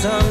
sometimes